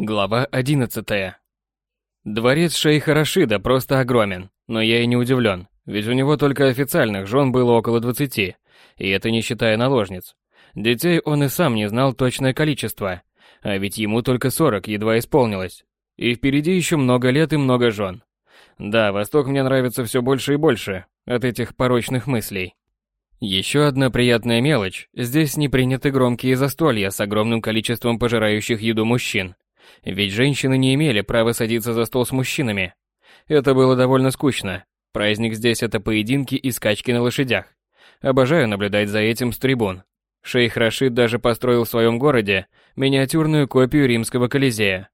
Глава 11. Дворец шейха Рашида просто огромен, но я и не удивлен, ведь у него только официальных жен было около 20, и это не считая наложниц. Детей он и сам не знал точное количество, а ведь ему только 40 едва исполнилось. И впереди еще много лет и много жен. Да, Восток мне нравится все больше и больше от этих порочных мыслей. Еще одна приятная мелочь. Здесь не приняты громкие застолья с огромным количеством пожирающих еду мужчин. Ведь женщины не имели права садиться за стол с мужчинами. Это было довольно скучно. Праздник здесь это поединки и скачки на лошадях. Обожаю наблюдать за этим с трибун. Шейх Рашид даже построил в своем городе миниатюрную копию римского Колизея.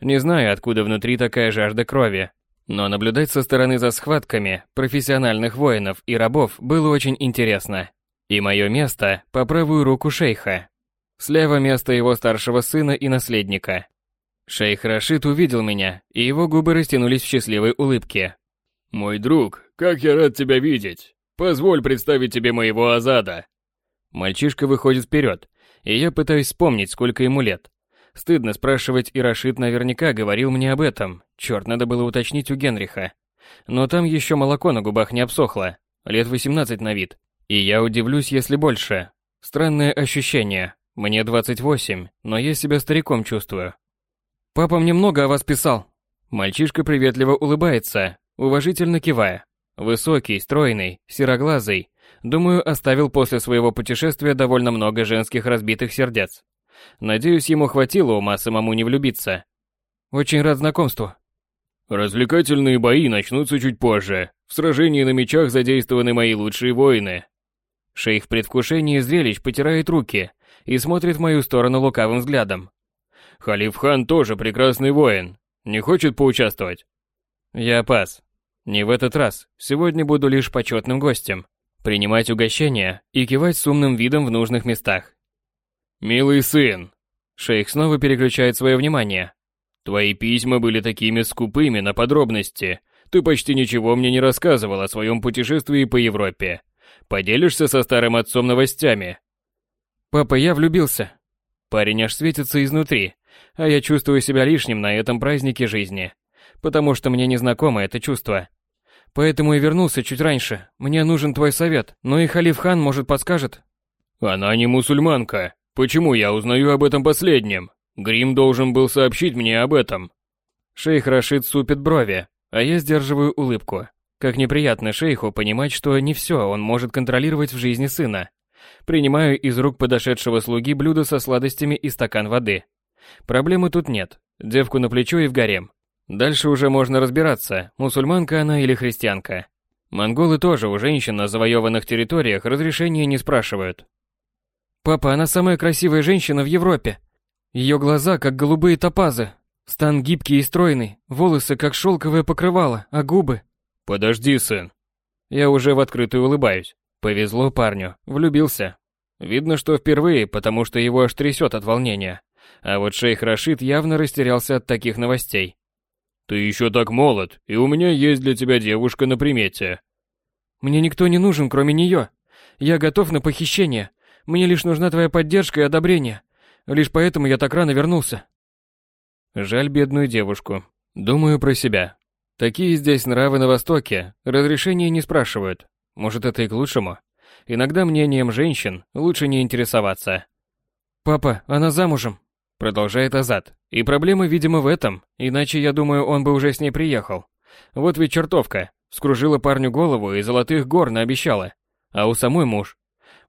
Не знаю, откуда внутри такая жажда крови, но наблюдать со стороны за схватками профессиональных воинов и рабов было очень интересно. И мое место по правую руку шейха. Слева место его старшего сына и наследника. Шейх Рашид увидел меня, и его губы растянулись в счастливой улыбке. «Мой друг, как я рад тебя видеть! Позволь представить тебе моего Азада!» Мальчишка выходит вперед, и я пытаюсь вспомнить, сколько ему лет. Стыдно спрашивать, и Рашид наверняка говорил мне об этом. Черт, надо было уточнить у Генриха. Но там еще молоко на губах не обсохло. Лет 18 на вид. И я удивлюсь, если больше. Странное ощущение. Мне 28, но я себя стариком чувствую. Папа мне много о вас писал. Мальчишка приветливо улыбается, уважительно кивая. Высокий, стройный, сероглазый. Думаю, оставил после своего путешествия довольно много женских разбитых сердец. Надеюсь, ему хватило ума самому не влюбиться. Очень рад знакомству. Развлекательные бои начнутся чуть позже. В сражении на мечах задействованы мои лучшие воины. Шейх в предвкушении зрелищ потирает руки, и смотрит в мою сторону лукавым взглядом. Халиф хан тоже прекрасный воин. Не хочет поучаствовать? Я пас. Не в этот раз. Сегодня буду лишь почетным гостем. Принимать угощения и кивать с умным видом в нужных местах. Милый сын. Шейх снова переключает свое внимание. Твои письма были такими скупыми на подробности. Ты почти ничего мне не рассказывал о своем путешествии по Европе. Поделишься со старым отцом новостями? «Папа, я влюбился». Парень аж светится изнутри, а я чувствую себя лишним на этом празднике жизни, потому что мне не знакомо это чувство. Поэтому и вернулся чуть раньше. Мне нужен твой совет, но и Халиф хан, может, подскажет. Она не мусульманка. Почему я узнаю об этом последнем? Грим должен был сообщить мне об этом. Шейх Рашид супит брови, а я сдерживаю улыбку. Как неприятно шейху понимать, что не все он может контролировать в жизни сына. Принимаю из рук подошедшего слуги блюдо со сладостями и стакан воды. Проблемы тут нет. Девку на плечо и в гарем. Дальше уже можно разбираться, мусульманка она или христианка. Монголы тоже у женщин на завоеванных территориях разрешения не спрашивают. «Папа, она самая красивая женщина в Европе. Ее глаза, как голубые топазы. Стан гибкий и стройный, волосы, как шелковое покрывало, а губы...» «Подожди, сын». Я уже в открытую улыбаюсь. Повезло парню, влюбился. Видно, что впервые, потому что его аж трясет от волнения. А вот шейх Рашид явно растерялся от таких новостей. «Ты еще так молод, и у меня есть для тебя девушка на примете». «Мне никто не нужен, кроме нее. Я готов на похищение. Мне лишь нужна твоя поддержка и одобрение. Лишь поэтому я так рано вернулся». Жаль бедную девушку. Думаю про себя. Такие здесь нравы на Востоке, разрешения не спрашивают. Может, это и к лучшему? Иногда мнением женщин лучше не интересоваться. «Папа, она замужем», — продолжает Азат. «И проблема, видимо, в этом, иначе, я думаю, он бы уже с ней приехал. Вот ведь чертовка, скружила парню голову и золотых гор наобещала. А у самой муж.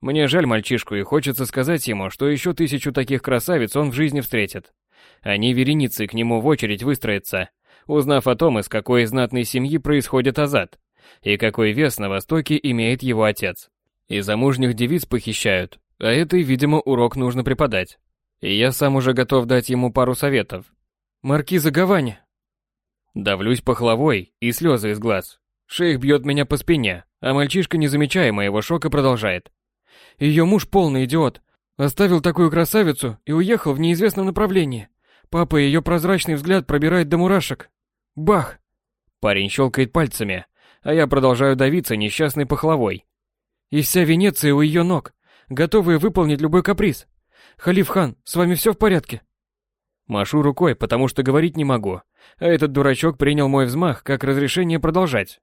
Мне жаль мальчишку и хочется сказать ему, что еще тысячу таких красавиц он в жизни встретит. Они вереницей к нему в очередь выстроятся, узнав о том, из какой знатной семьи происходит Азат и какой вес на Востоке имеет его отец. И замужних девиц похищают, а этой, видимо, урок нужно преподать. И я сам уже готов дать ему пару советов. Маркиза Гавани. Давлюсь пахлавой и слезы из глаз. Шейх бьет меня по спине, а мальчишка, не замечая моего шока, продолжает. Ее муж полный идиот. Оставил такую красавицу и уехал в неизвестном направлении. Папа ее прозрачный взгляд пробирает до мурашек. Бах! Парень щелкает пальцами, а я продолжаю давиться несчастной пахлавой. И вся Венеция у ее ног, готовая выполнить любой каприз. Халиф хан, с вами все в порядке? Машу рукой, потому что говорить не могу, а этот дурачок принял мой взмах как разрешение продолжать.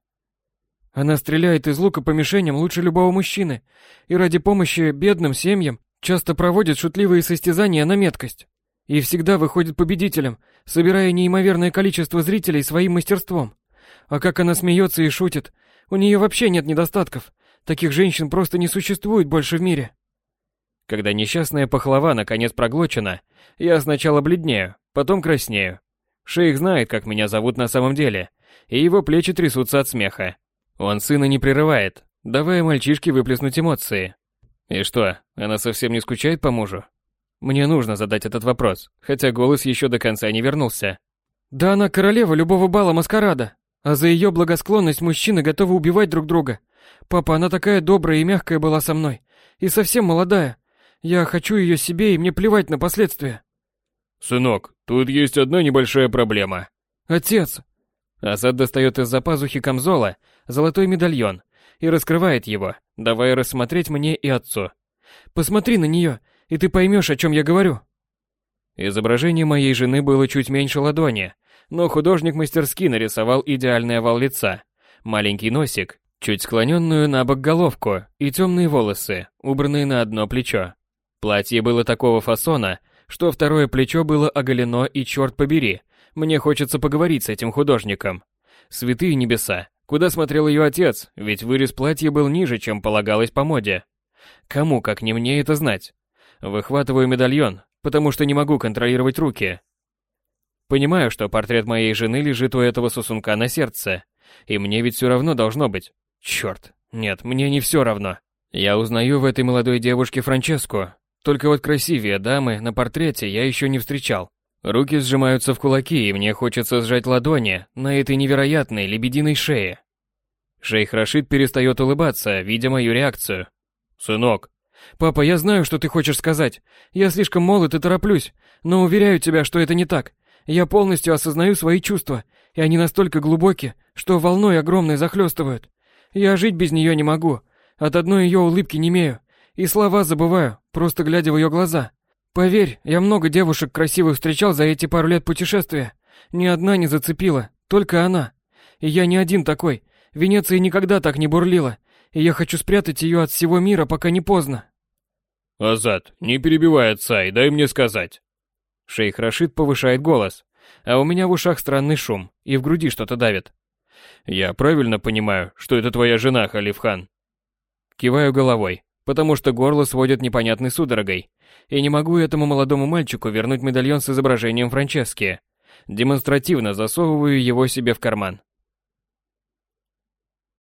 Она стреляет из лука по мишеням лучше любого мужчины, и ради помощи бедным семьям часто проводит шутливые состязания на меткость. И всегда выходит победителем, собирая неимоверное количество зрителей своим мастерством. А как она смеется и шутит, у нее вообще нет недостатков. Таких женщин просто не существует больше в мире. Когда несчастная пахлава наконец проглочена, я сначала бледнею, потом краснею. Шейх знает, как меня зовут на самом деле, и его плечи трясутся от смеха. Он сына не прерывает, давая мальчишке выплеснуть эмоции. И что, она совсем не скучает по мужу? Мне нужно задать этот вопрос, хотя голос еще до конца не вернулся. Да она королева любого бала маскарада, а за ее благосклонность мужчины готовы убивать друг друга. Папа, она такая добрая и мягкая была со мной, и совсем молодая. Я хочу ее себе, и мне плевать на последствия. Сынок, тут есть одна небольшая проблема. Отец. Азад достает из-за пазухи камзола золотой медальон и раскрывает его, давая рассмотреть мне и отцу. Посмотри на нее, и ты поймешь, о чем я говорю. Изображение моей жены было чуть меньше ладони, но художник мастерски нарисовал идеальный овал лица, маленький носик, чуть склоненную на бок головку и темные волосы, убранные на одно плечо. Платье было такого фасона, что второе плечо было оголено и черт побери, мне хочется поговорить с этим художником. Святые небеса, куда смотрел ее отец, ведь вырез платья был ниже, чем полагалось по моде. Кому, как не мне, это знать? Выхватываю медальон, потому что не могу контролировать руки. Понимаю, что портрет моей жены лежит у этого сосунка на сердце, и мне ведь все равно должно быть. Черт, нет, мне не все равно. Я узнаю в этой молодой девушке Франческу, только вот красивее дамы на портрете я еще не встречал. Руки сжимаются в кулаки, и мне хочется сжать ладони на этой невероятной лебединой шее. Шейх Рашид перестает улыбаться, видя мою реакцию. «Сынок, «Папа, я знаю, что ты хочешь сказать. Я слишком молод и тороплюсь, но уверяю тебя, что это не так. Я полностью осознаю свои чувства, и они настолько глубокие, что волной огромной захлестывают. Я жить без нее не могу. От одной ее улыбки не имею. И слова забываю, просто глядя в ее глаза. Поверь, я много девушек красивых встречал за эти пару лет путешествия. Ни одна не зацепила, только она. И я не один такой. Венеция никогда так не бурлила. И я хочу спрятать ее от всего мира, пока не поздно. «Азат, не перебивай отца и дай мне сказать». Шейх Рашид повышает голос, а у меня в ушах странный шум, и в груди что-то давит. «Я правильно понимаю, что это твоя жена, Халифхан?» Киваю головой, потому что горло сводит непонятной судорогой, и не могу этому молодому мальчику вернуть медальон с изображением Франчески. Демонстративно засовываю его себе в карман.